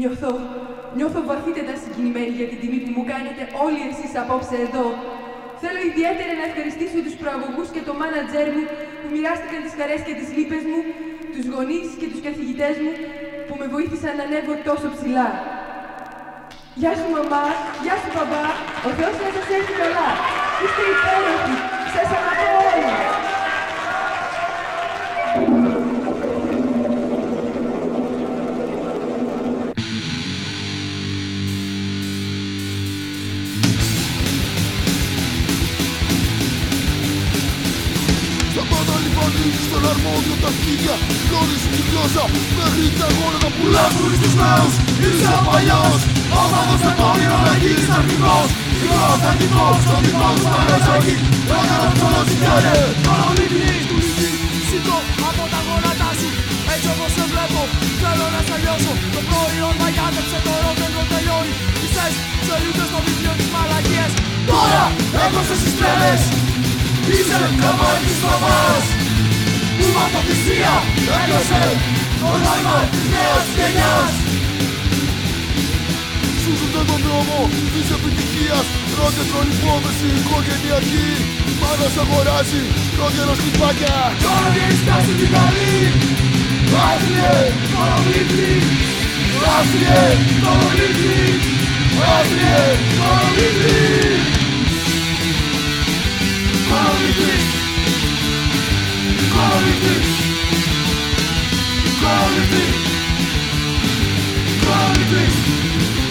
Νιώθω, νιώθω βαθύτερα συγκινημένη για την τιμή που μου κάνετε όλοι εσείς απόψε εδώ. Θέλω ιδιαίτερα να ευχαριστήσω τους προαγωγούς και το μάνατζέρ μου που μοιράστηκαν τις χαρές και τις λύπες μου, τους γονείς και τους καθηγητές μου που με βοήθησαν να ανέβω τόσο ψηλά. Γεια σου μαμά, γεια σου μπαμπά, ο Θεός να σας έχει καλά. Είστε υπέροχοι, στον αρμόδιο τα χίλια Γνώριζε τη γλώσσα μέχρι τα γόνατα που λάβουν στους νέους Είσαι ο παλιός, όμαδος με το όνειρο να γίνεις αρχηγός. Είμαι ο αυθεντικός, στο δικό του παραζάκι Έκανα αυτό να ζητάνε Τώρα λυπνείς του λυπή Σήκω από τα γόνατά σου Έτσι όπως σε βλέπω. Θέλω να σε λιώσω. Το προϊόν μαγιάτεψε το ρόδεντρο τελειώνει. Μισές σελίδες στο βιβλίο της μαλακίας. Τώρα έκοψες τις τρέλες Είσαι καμπάνι της μαμάς Που με από θυσία έκλωσε το νόημα της νέας γενιάς Σου ζουν τον δρόμο της επιτυχίας Πρώτε τρώνει υπόθεση οικογενειακή Μάνας αγοράζει πρόγερο χτυπάκια Τώρα βγαίνεις κάτω την καλή Άθλιε, Κοροβλήπτη άθλιε, Κοροβλήπτη άθλιε Κοροβλήπτη Glory be. Glory be.